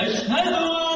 أشهد أن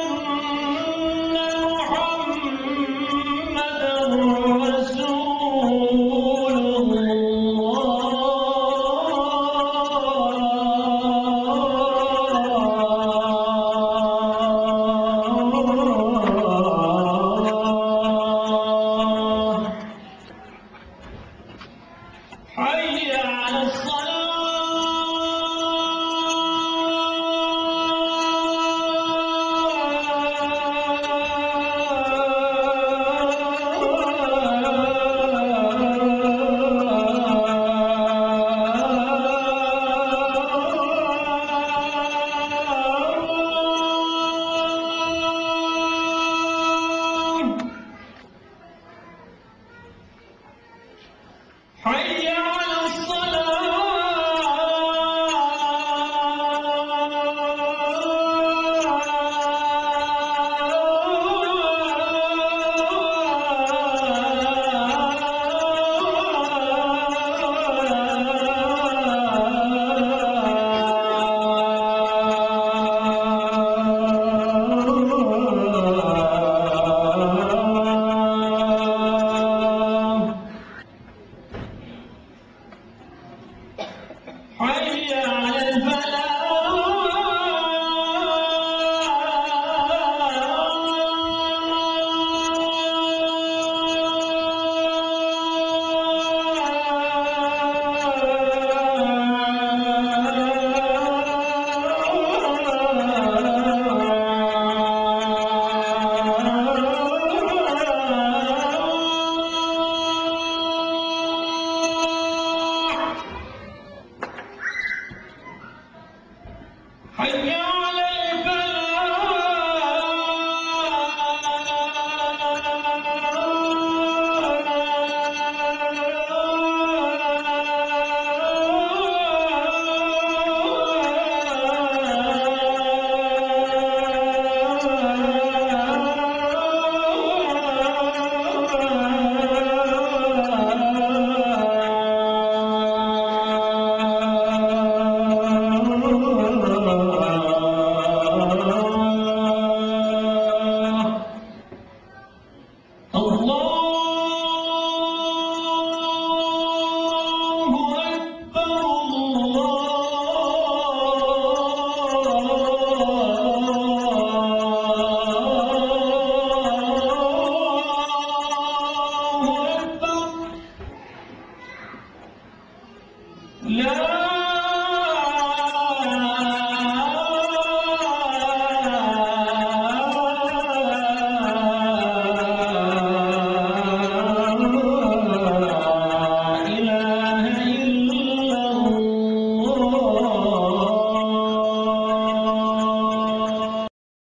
India Allah